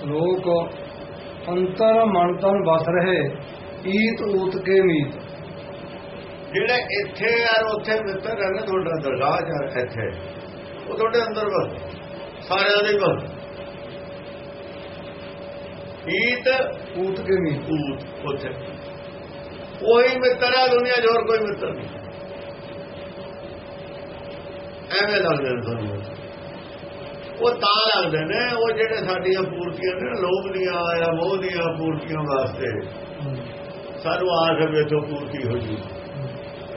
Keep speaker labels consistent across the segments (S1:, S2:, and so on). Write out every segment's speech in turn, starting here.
S1: ਸ਼ਲੋਕ ਅੰਤਰ ਮਨ ਤਨ ਬਸ ਰਹੇ ਈਤ ਊਤ ਕੇ ਮੀਤ।
S2: ਜਿਹੜੇ ਇੱਥੇ ਯਾਰ ਉੱਥੇ ਮਿੱਤਰ ਰਹਿੰਦੇ ਤੁਹਾਡਾ ਦਰਗਾਹ ਯਾਰ ਇੱਥੇ ਉਹ ਤੁਹਾਡੇ ਅੰਦਰ ਬਸ ਸਾਰਿਆਂ ਦੇ ਬਸ ਈਤ
S1: ਊਤ ਕੇ ਮੀਤ।
S2: ਊਤ ਉੱਥੇ। ਉਹੀ ਮਿੱਤਰ ਹੈ ਦੁਨੀਆ 'ਚ ਹੋਰ ਕੋਈ ਮਿੱਤਰ ਨਹੀਂ। ਐਵੇਂ ਲੱਗਦੇ ਨੇ ਤੁਹਾਨੂੰ। ਉਹ ਤਾਂ ਲੱਗਦੇ ਨੇ, ਉਹ ਜਿਹੜੇ ਸਾਡੀਆਂ ਪੂਰਤੀਆਂ ਨੇ, ਲੋਭ ਦੀਆਂ ਜਾਂ ਮੋਹ ਦੀਆਂ ਪੂਰਤੀਆਂ ਵਾਸਤੇ। ਸਾਨੂੰ ਆਸ ਹੈ ਵੀ ਇੱਥੋਂ ਪੂਰਤੀ ਹੋ ਜੂ।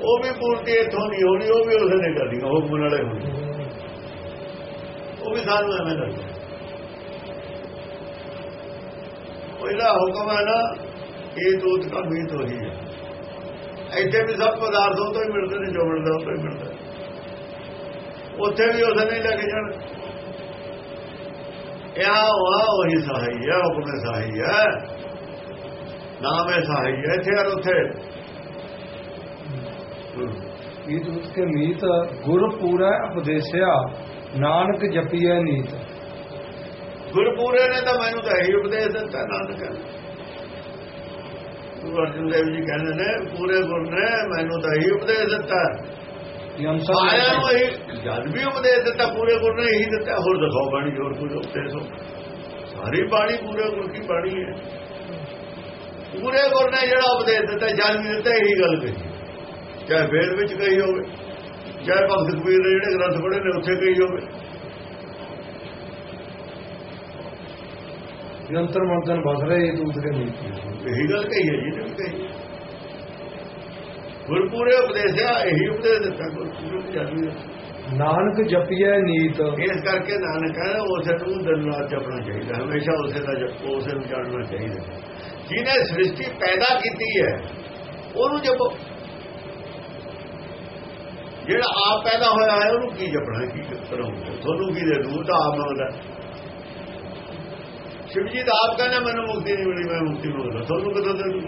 S2: ਉਹ ਵੀ ਪੂਰਤੀ ਇੱਥੋਂ ਨਹੀਂ ਹੋਣੀ, ਉਹ ਵੀ ਉਸੇ ਨੇ ਕਰਨੀ, ਉਹ ਗੁਣ ਵਾਲੇ ਹੋਣੇ। ਉਹ ਵੀ ਸਾਨੂੰ ਐਵੇਂ ਲੱਗਦਾ ਉਹ ਇਹਦਾ ਹੁਕਮ ਹੈ ਨਾ, ਇਹ ਦੂਤ ਦਾ ਮੀਤ ਹੋਈ ਹੈ। ਇੱਥੇ ਵੀ ਸਭ ਪਦਾਰਥੋਂ ਤੋਂ ਹੀ ਮਿਲਦੇ ਨੇ, ਜੋ ਮਿਲਦਾ ਉਹ ਤੋਂ ਹੀ ਮਿਲਦਾ। ਉੱਥੇ ਵੀ ਉਸੇ ਨੇ ਲੈ ਕੇ ਜਾਣ। ਇਹ ਵਾ ਉਹੀ ਸਹਾਈ ਹੈ ਹੁਕਮ ਸਹਾਈ ਹੈ। ਨਾਮ ਹੈ ਸਹਾਈ ਹੈ ਇੱਥੇ ਔਰ ਉੱਥੇ।
S1: ਈਤ ਊਤ ਕੇ ਮੀਤ ਗੁਰ ਪੂਰਾ ਉਪਦੇਸਿਆ ਨਾਨਕ ਜਪੀਐ ਨੀਤ।
S2: ਗੁਰਪੂਰੇ ਨੇ ਤਾਂ ਮੈਨੂੰ ਤਾਂ ਇਹੀ ਉਪਦੇਸ਼ ਦਿੱਤਾ ਨਾਨਕ। ਗੁਰੂ ਅਰਜਨ ਦੇਵ ਜੀ ਕਹਿੰਦੇ ਨੇ ਪੂਰੇ ਗੁਰ ਨੇ ਮੈਨੂੰ ਤਾਂ ਇਹੀ ਉਪਦੇਸ਼ ਦਿੱਤਾ। ਇਹੀ ਜਦ ਵੀ ਉਪਦੇਸ਼ ਦਿੱਤਾ ਪੂਰੇ ਗੁਰ ਨੇ ਇਹੀ ਦਿੱਤਾ। ਹੋਰ ਦਿਖਾਓ ਬਾਣੀ ਹੋਰ ਕੋਈ ਉਪਦੇਸ਼ ਹੋ? ਸਾਰੀ ਬਾਣੀ ਪੂਰੇ ਗੁਰ ਦੀ ਬਾਣੀ ਹੈ। ਪੂਰੇ ਗੁਰ ਨੇ ਜਿਹੜਾ ਉਪਦੇਸ਼ ਦਿੱਤਾ ਜਦ ਵੀ ਦਿੱਤਾ ਇਹੀ ਗੱਲ ਕਹੀ। ਚਾਹੇ ਵੇਦ ਵਿੱਚ ਕਹੀ ਹੋਵੇ ਚਾਹੇ ਭਗਤ ਕਬੀਰ ਨੇ ਜਿਹੜੇ ਗ੍ਰੰਥ ਪੜ੍ਹੇ ਨੇ ਉੱਥੇ ਕਹੀ ਹੋਵੇ।
S1: ਨਿਰੰਤਰ ਮਨ ਤਨ ਬਸ ਰਹੇ ਊਤ ਕੇ ਮੀਤ
S2: ਇਹੀ ਗੱਲ ਕਹੀ ਹੈ ਜੀ ਨੇ ਵੀ ਕਹੀ ਗੁਰਪੂਰੇ ਉਪਦੇਸ਼ਿਆ ਇਹੀ ਉਪਦੇਸ਼ ਦਿੱਤਾ ਗੁਰਪੂਰੇ ਜਾਨੀ
S1: ਨਾਨਕ ਜਪੀਐ ਨੀਤ।
S2: ਇਸ ਕਰਕੇ ਨਾਨਕ ਕਹਿੰਦਾ ਉਸੇ ਨੂੰ ਦਿਨ ਰਾਤ ਜਪਣਾ ਚਾਹੀਦਾ ਹਮੇਸ਼ਾ ਉਸੇ ਦਾ ਜਪ ਉਸੇ ਨੂੰ ਜਾਣਨਾ ਚਾਹੀਦਾ। ਜਿਹਨੇ ਸ੍ਰਿਸ਼ਟੀ ਪੈਦਾ ਕੀਤੀ ਹੈ ਉਹਨੂੰ ਜਪੋ। ਜਿਹੜਾ ਆਪ ਪੈਦਾ ਹੋਇਆ ਹੈ ਉਹਨੂੰ ਕੀ ਜਪਣਾ ਕੀ ਕਰੋਗੇ ਤੁਹਾਨੂੰ ਕੀ ਦੇ ਦੂ? ਤਾਂ ਆਪ ਮੰਗਦਾ। ਸ਼ਿਵ ਜੀ ਦਾ ਆਪ ਕਹਿੰਦਾ ਮੈਨੂੰ ਮੁਕਤੀ ਨਹੀਂ ਮਿਲੀ ਮੈਂ ਮੁਕਤੀ ਮੰਗਦਾ। ਤੁਹਾਨੂੰ ਕਿਦੋਂ ਦੇ ਦੂੰ?